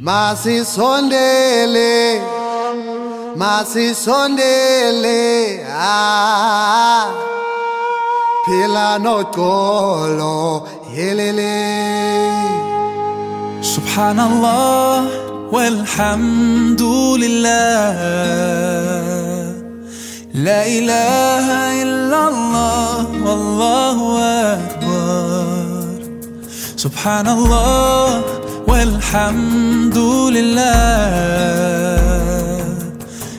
masisondele masisondele ah phila noxolo yelele سبحان الله والحمد لله لا إله إلا الله والله أكبر سبحان الله والحمد لله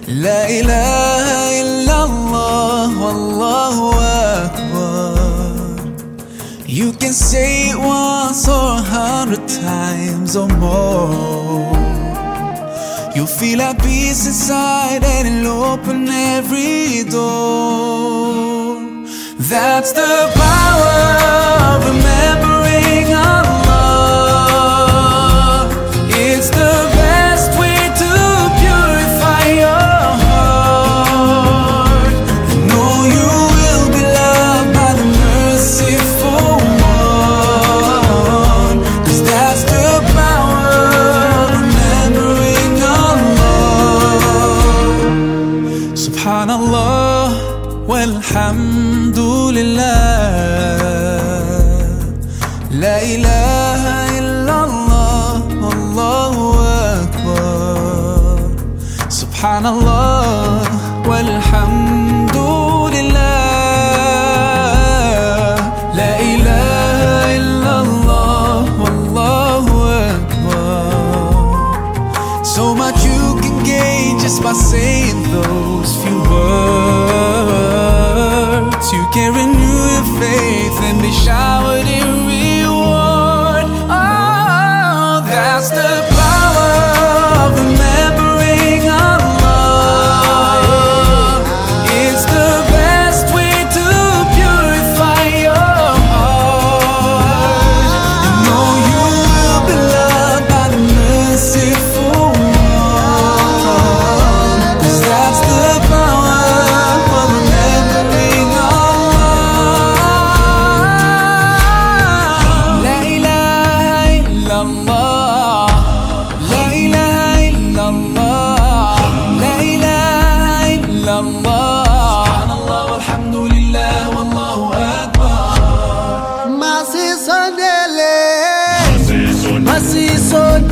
لا إله إلا الله والله أكبر You can say it once or a hundred times or more. You'll feel a peace inside and it'll open every door. That's the power of remembering الحمد لله. لا إله إلا الله الله أكبر. سبحان الله والحمد لله. That's the power of remembering Allah. It's the best way to purify your heart. Know you will be loved by the merciful one. 'Cause that's the power of remembering ilaha illallah.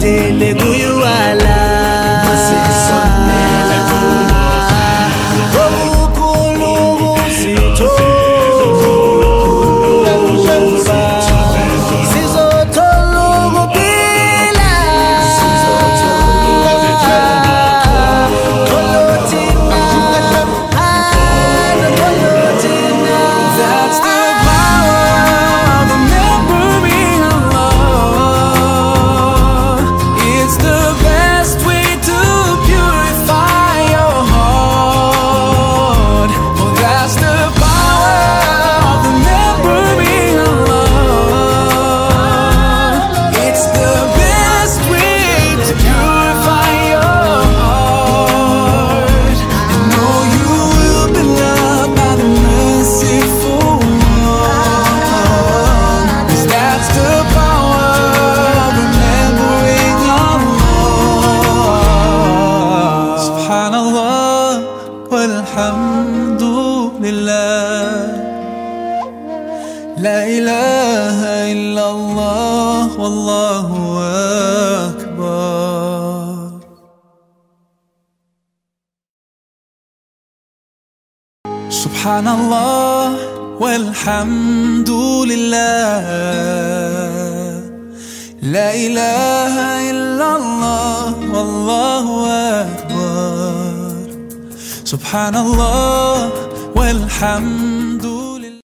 they go سبحان الله والحمد لله. لا إله إلا الله والله أكبر. سبحان الله والحمد لله. لا إله إلا سبحان الله والحمد لله